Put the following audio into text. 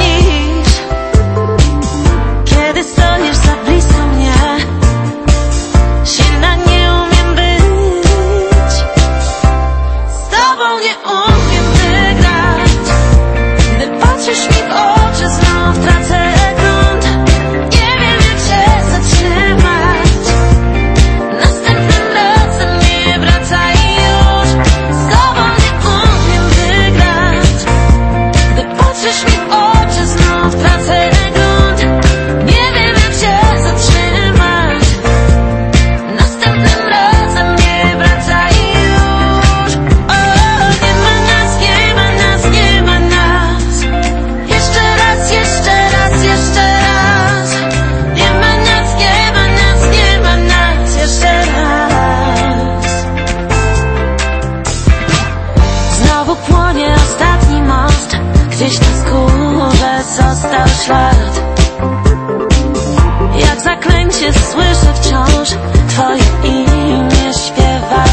need jest Gdzieś na skórze został ślad Jak zaklęcie słyszę wciąż Twoje imię śpiewa.